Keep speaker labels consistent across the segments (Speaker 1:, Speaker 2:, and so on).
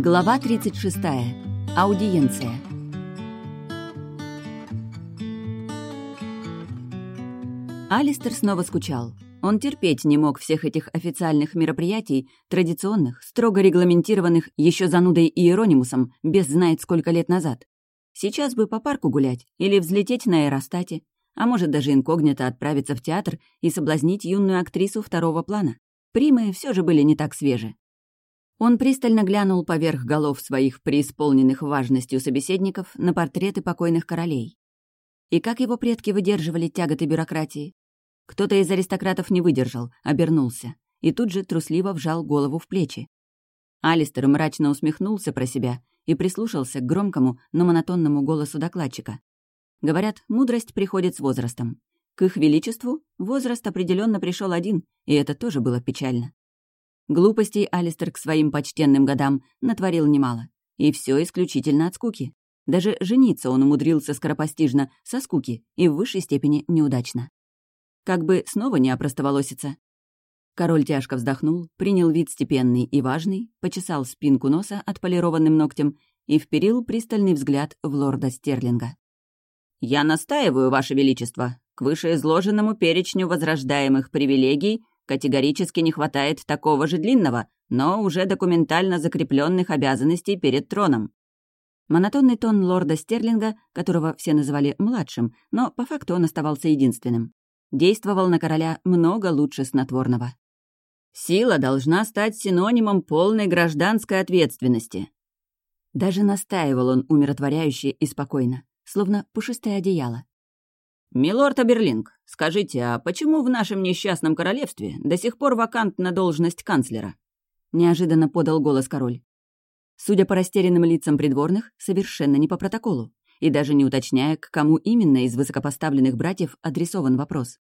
Speaker 1: Глава 36. Аудиенция. Алистер снова скучал. Он терпеть не мог всех этих официальных мероприятий, традиционных, строго регламентированных еще занудой Иеронимусом, без знает сколько лет назад. Сейчас бы по парку гулять или взлететь на аэростате, а может даже инкогнито отправиться в театр и соблазнить юную актрису второго плана. Примы все же были не так свежи. Он пристально глянул поверх голов своих преисполненных важностью собеседников на портреты покойных королей. И как его предки выдерживали тяготы бюрократии? Кто-то из аристократов не выдержал, обернулся, и тут же трусливо вжал голову в плечи. Алистер мрачно усмехнулся про себя и прислушался к громкому, но монотонному голосу докладчика. Говорят, мудрость приходит с возрастом. К их величеству возраст определенно пришел один, и это тоже было печально. Глупостей Алистер к своим почтенным годам натворил немало. И все исключительно от скуки. Даже жениться он умудрился скоропостижно, со скуки, и в высшей степени неудачно. Как бы снова не опростоволоситься. Король тяжко вздохнул, принял вид степенный и важный, почесал спинку носа отполированным ногтем и вперил пристальный взгляд в лорда Стерлинга. «Я настаиваю, Ваше Величество, к вышеизложенному перечню возрождаемых привилегий Категорически не хватает такого же длинного, но уже документально закрепленных обязанностей перед троном. Монотонный тон лорда Стерлинга, которого все называли младшим, но по факту он оставался единственным, действовал на короля много лучше снотворного. Сила должна стать синонимом полной гражданской ответственности. Даже настаивал он умиротворяюще и спокойно, словно пушистое одеяло. «Милорд Аберлинг, скажите, а почему в нашем несчастном королевстве до сих пор вакантна должность канцлера?» Неожиданно подал голос король. Судя по растерянным лицам придворных, совершенно не по протоколу, и даже не уточняя, к кому именно из высокопоставленных братьев адресован вопрос.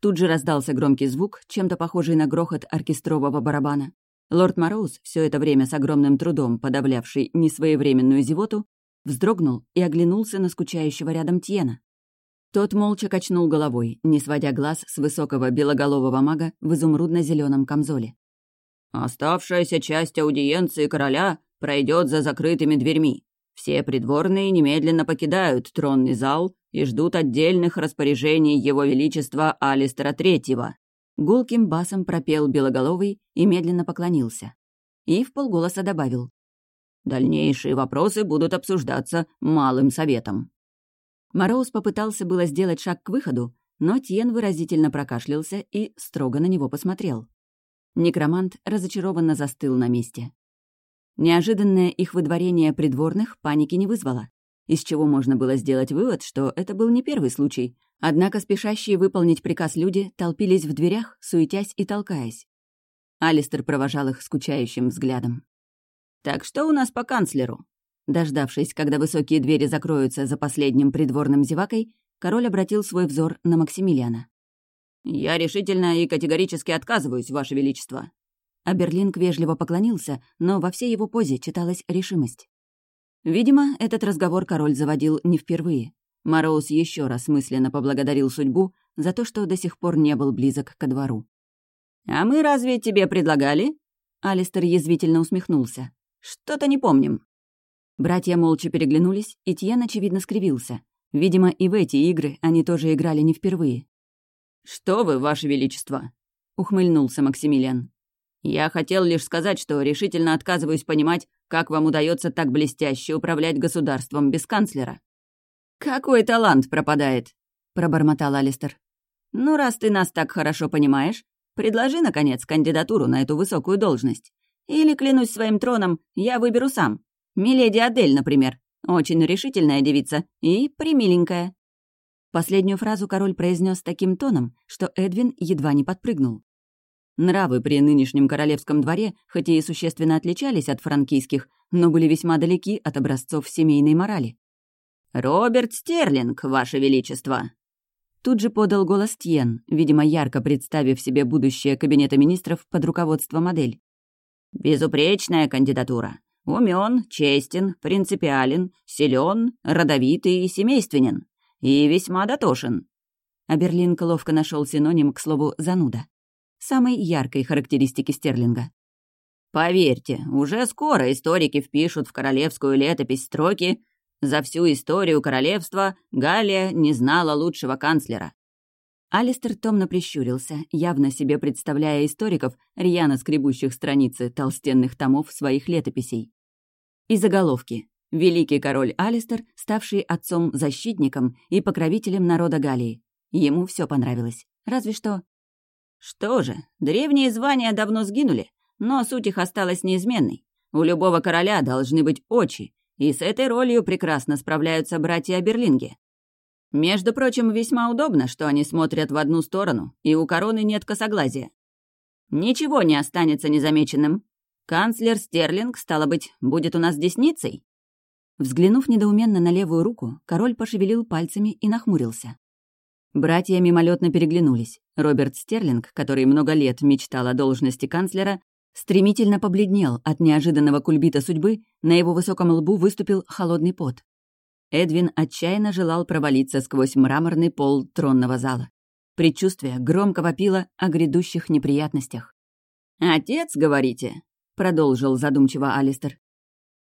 Speaker 1: Тут же раздался громкий звук, чем-то похожий на грохот оркестрового барабана. Лорд Мороуз, все это время с огромным трудом подавлявший несвоевременную зевоту, вздрогнул и оглянулся на скучающего рядом Тьена. Тот молча качнул головой, не сводя глаз с высокого белоголового мага в изумрудно зеленом камзоле. «Оставшаяся часть аудиенции короля пройдет за закрытыми дверьми. Все придворные немедленно покидают тронный зал и ждут отдельных распоряжений Его Величества Алистера Третьего». Гулким басом пропел Белоголовый и медленно поклонился. И в полголоса добавил. «Дальнейшие вопросы будут обсуждаться малым советом». Мороз попытался было сделать шаг к выходу, но Тьен выразительно прокашлялся и строго на него посмотрел. Некромант разочарованно застыл на месте. Неожиданное их выдворение придворных паники не вызвало, из чего можно было сделать вывод, что это был не первый случай, однако спешащие выполнить приказ люди толпились в дверях, суетясь и толкаясь. Алистер провожал их скучающим взглядом. «Так что у нас по канцлеру?» Дождавшись, когда высокие двери закроются за последним придворным зевакой, король обратил свой взор на Максимилиана. «Я решительно и категорически отказываюсь, Ваше Величество». Аберлинг вежливо поклонился, но во всей его позе читалась решимость. Видимо, этот разговор король заводил не впервые. Мороз еще раз мысленно поблагодарил судьбу за то, что до сих пор не был близок ко двору. «А мы разве тебе предлагали?» Алистер язвительно усмехнулся. «Что-то не помним». Братья молча переглянулись, и Тьен, очевидно, скривился. Видимо, и в эти игры они тоже играли не впервые. «Что вы, Ваше Величество!» — ухмыльнулся Максимилиан. «Я хотел лишь сказать, что решительно отказываюсь понимать, как вам удается так блестяще управлять государством без канцлера». «Какой талант пропадает!» — пробормотал Алистер. «Ну, раз ты нас так хорошо понимаешь, предложи, наконец, кандидатуру на эту высокую должность. Или, клянусь своим троном, я выберу сам. Миледи Адель, например. Очень решительная девица и примиленькая». Последнюю фразу король произнес таким тоном, что Эдвин едва не подпрыгнул. Нравы при нынешнем королевском дворе, хоть и существенно отличались от франкийских, но были весьма далеки от образцов семейной морали. «Роберт Стерлинг, Ваше Величество!» Тут же подал голос Тьен, видимо, ярко представив себе будущее кабинета министров под руководством модель. «Безупречная кандидатура. Умен, честен, принципиален, силен, родовитый и семейственен. И весьма дотошен. А Берлинг ловко нашел синоним к слову «зануда». Самой яркой характеристики Стерлинга. Поверьте, уже скоро историки впишут в королевскую летопись строки «За всю историю королевства Галия не знала лучшего канцлера». Алистер томно прищурился, явно себе представляя историков, рьяно скребущих страницы толстенных томов своих летописей. И заголовки. Великий король Алистер, ставший отцом-защитником и покровителем народа Галии. Ему все понравилось. Разве что... Что же, древние звания давно сгинули, но суть их осталась неизменной. У любого короля должны быть очи, и с этой ролью прекрасно справляются братья Берлинги. Между прочим, весьма удобно, что они смотрят в одну сторону, и у короны нет косоглазия. Ничего не останется незамеченным. Канцлер Стерлинг, стало быть, будет у нас десницей? Взглянув недоуменно на левую руку, король пошевелил пальцами и нахмурился. Братья мимолетно переглянулись. Роберт Стерлинг, который много лет мечтал о должности канцлера, стремительно побледнел от неожиданного кульбита судьбы, на его высоком лбу выступил холодный пот. Эдвин отчаянно желал провалиться сквозь мраморный пол тронного зала. Предчувствие громко вопило о грядущих неприятностях. «Отец, говорите?» — продолжил задумчиво Алистер.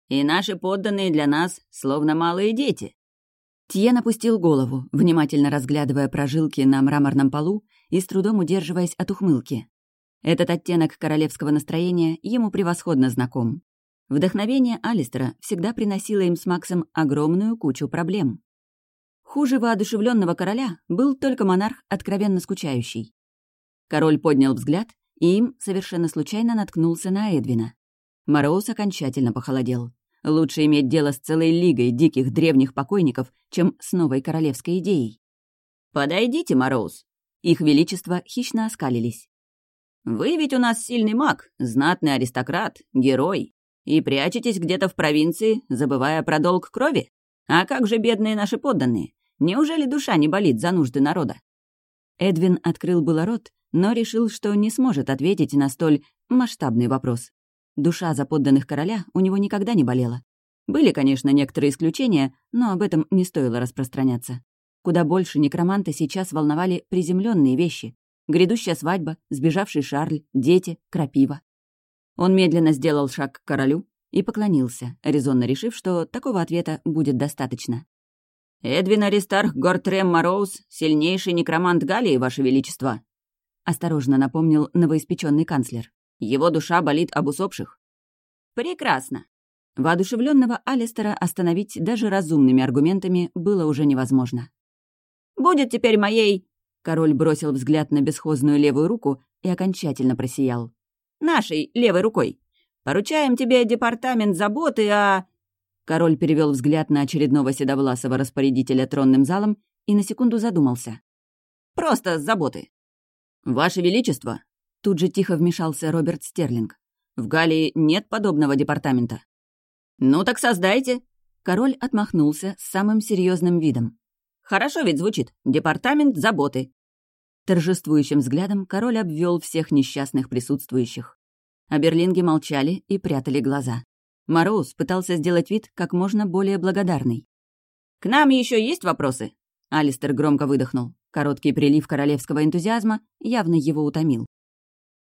Speaker 1: «И наши подданные для нас словно малые дети». Тьен опустил голову, внимательно разглядывая прожилки на мраморном полу и с трудом удерживаясь от ухмылки. Этот оттенок королевского настроения ему превосходно знаком. Вдохновение Алистера всегда приносило им с Максом огромную кучу проблем. Хуже воодушевленного короля был только монарх, откровенно скучающий. Король поднял взгляд, им совершенно случайно наткнулся на Эдвина. Мороз окончательно похолодел. Лучше иметь дело с целой лигой диких древних покойников, чем с новой королевской идеей. «Подойдите, Мороз!» Их величество хищно оскалились. «Вы ведь у нас сильный маг, знатный аристократ, герой и прячетесь где-то в провинции, забывая про долг крови? А как же бедные наши подданные? Неужели душа не болит за нужды народа?» Эдвин открыл было рот, но решил, что не сможет ответить на столь масштабный вопрос. Душа за подданных короля у него никогда не болела. Были, конечно, некоторые исключения, но об этом не стоило распространяться. Куда больше некроманта сейчас волновали приземленные вещи. Грядущая свадьба, сбежавший Шарль, дети, крапива. Он медленно сделал шаг к королю и поклонился, резонно решив, что такого ответа будет достаточно. «Эдвин Аристарх Гортрем Мороуз, сильнейший некромант Галии, Ваше Величество!» Осторожно напомнил новоиспеченный канцлер. «Его душа болит об усопших». «Прекрасно!» Воодушевленного Алистера остановить даже разумными аргументами было уже невозможно. «Будет теперь моей...» Король бросил взгляд на бесхозную левую руку и окончательно просиял. Нашей, левой рукой. Поручаем тебе департамент заботы о...» Король перевел взгляд на очередного седовласого распорядителя тронным залом и на секунду задумался. «Просто заботы». «Ваше Величество!» Тут же тихо вмешался Роберт Стерлинг. «В Галлии нет подобного департамента». «Ну так создайте!» Король отмахнулся с самым серьезным видом. «Хорошо ведь звучит. Департамент заботы. Торжествующим взглядом король обвел всех несчастных присутствующих. А берлинги молчали и прятали глаза. Мороз пытался сделать вид как можно более благодарный. «К нам еще есть вопросы?» Алистер громко выдохнул. Короткий прилив королевского энтузиазма явно его утомил.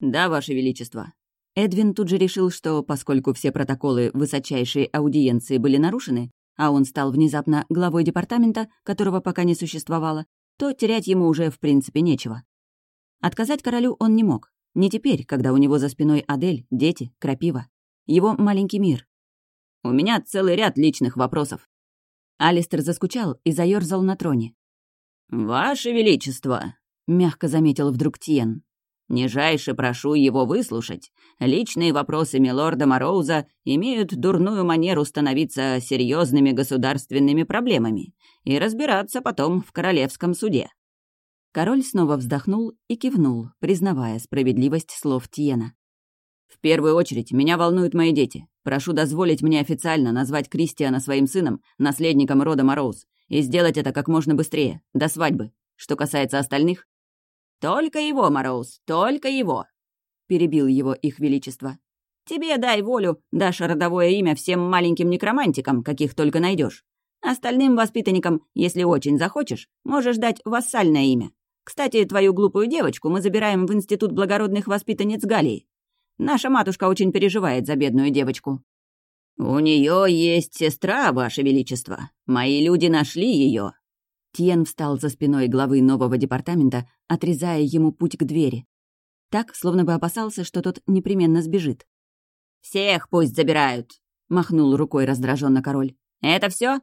Speaker 1: «Да, Ваше Величество». Эдвин тут же решил, что поскольку все протоколы высочайшей аудиенции были нарушены, а он стал внезапно главой департамента, которого пока не существовало, то терять ему уже в принципе нечего. Отказать королю он не мог. Не теперь, когда у него за спиной Адель, дети, крапива. Его маленький мир. «У меня целый ряд личных вопросов». Алистер заскучал и заёрзал на троне. «Ваше Величество!» — мягко заметил вдруг Тиен. Нижайше прошу его выслушать. Личные вопросы милорда Мороуза имеют дурную манеру становиться серьезными государственными проблемами и разбираться потом в королевском суде». Король снова вздохнул и кивнул, признавая справедливость слов Тиена. «В первую очередь, меня волнуют мои дети. Прошу дозволить мне официально назвать Кристиана своим сыном, наследником рода Мороуз, и сделать это как можно быстрее, до свадьбы. Что касается остальных, «Только его, Мороз, только его!» — перебил его их величество. «Тебе дай волю, дашь родовое имя всем маленьким некромантикам, каких только найдешь. Остальным воспитанникам, если очень захочешь, можешь дать вассальное имя. Кстати, твою глупую девочку мы забираем в Институт благородных воспитанниц Галии. Наша матушка очень переживает за бедную девочку». «У нее есть сестра, Ваше Величество. Мои люди нашли ее. Тьен встал за спиной главы нового департамента, отрезая ему путь к двери. Так, словно бы опасался, что тот непременно сбежит. «Всех пусть забирают!» — махнул рукой раздраженно король. «Это все?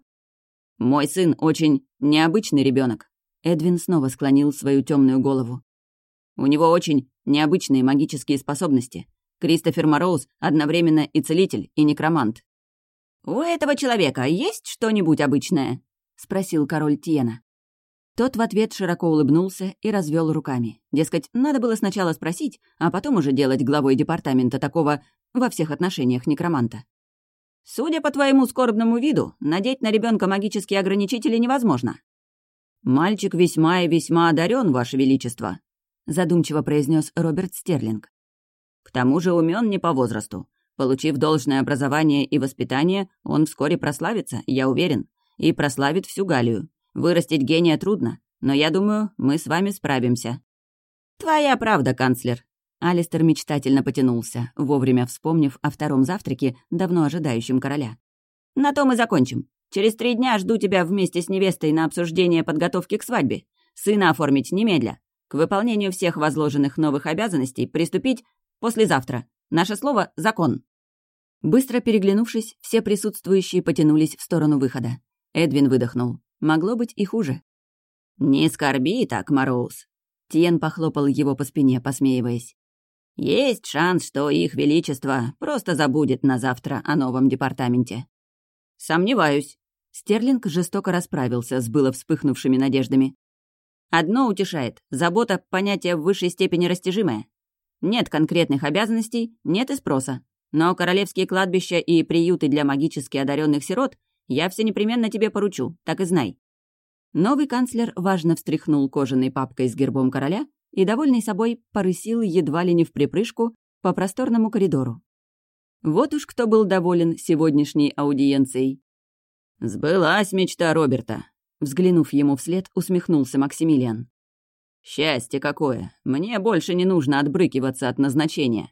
Speaker 1: «Мой сын очень необычный ребенок. Эдвин снова склонил свою темную голову. «У него очень необычные магические способности. Кристофер Мороуз одновременно и целитель, и некромант. «У этого человека есть что-нибудь обычное?» — спросил король Тиена. Тот в ответ широко улыбнулся и развел руками. Дескать, надо было сначала спросить, а потом уже делать главой департамента такого во всех отношениях некроманта. «Судя по твоему скорбному виду, надеть на ребенка магические ограничители невозможно». «Мальчик весьма и весьма одарен, Ваше Величество», — задумчиво произнес Роберт Стерлинг. Тому же умен не по возрасту. Получив должное образование и воспитание, он вскоре прославится, я уверен, и прославит всю Галию. Вырастить гения трудно, но я думаю, мы с вами справимся». «Твоя правда, канцлер». Алистер мечтательно потянулся, вовремя вспомнив о втором завтраке, давно ожидающем короля. «На том и закончим. Через три дня жду тебя вместе с невестой на обсуждение подготовки к свадьбе. Сына оформить немедля. К выполнению всех возложенных новых обязанностей приступить Послезавтра. Наше слово — закон». Быстро переглянувшись, все присутствующие потянулись в сторону выхода. Эдвин выдохнул. Могло быть и хуже. «Не скорби так, Мороуз!» Тиен похлопал его по спине, посмеиваясь. «Есть шанс, что их величество просто забудет на завтра о новом департаменте». «Сомневаюсь». Стерлинг жестоко расправился с было вспыхнувшими надеждами. «Одно утешает — забота — понятие в высшей степени растяжимое. Нет конкретных обязанностей, нет и спроса. Но королевские кладбища и приюты для магически одаренных сирот я все непременно тебе поручу, так и знай». Новый канцлер важно встряхнул кожаной папкой с гербом короля и, довольный собой, порысил едва ли не в припрыжку по просторному коридору. Вот уж кто был доволен сегодняшней аудиенцией. «Сбылась мечта Роберта», — взглянув ему вслед, усмехнулся Максимилиан. «Счастье какое! Мне больше не нужно отбрыкиваться от назначения!»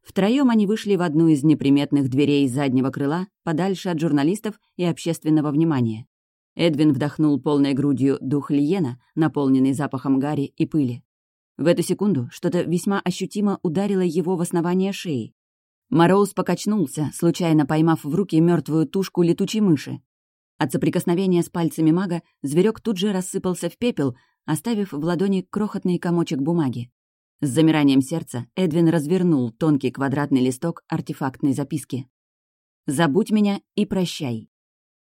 Speaker 1: Втроем они вышли в одну из неприметных дверей заднего крыла, подальше от журналистов и общественного внимания. Эдвин вдохнул полной грудью дух Лиена, наполненный запахом гари и пыли. В эту секунду что-то весьма ощутимо ударило его в основание шеи. Мороуз покачнулся, случайно поймав в руки мертвую тушку летучей мыши. От соприкосновения с пальцами мага зверек тут же рассыпался в пепел, оставив в ладони крохотный комочек бумаги. С замиранием сердца Эдвин развернул тонкий квадратный листок артефактной записки. «Забудь меня и прощай».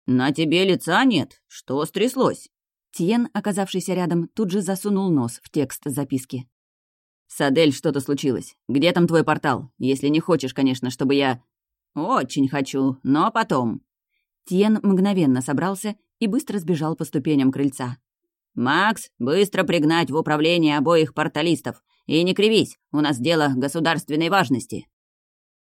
Speaker 1: «На тебе лица нет? Что стряслось?» Тиен, оказавшийся рядом, тут же засунул нос в текст записки. «С Адель что-то случилось. Где там твой портал? Если не хочешь, конечно, чтобы я...» «Очень хочу, но потом». Тиен мгновенно собрался и быстро сбежал по ступеням крыльца. «Макс, быстро пригнать в управление обоих порталистов. И не кривись, у нас дело государственной важности».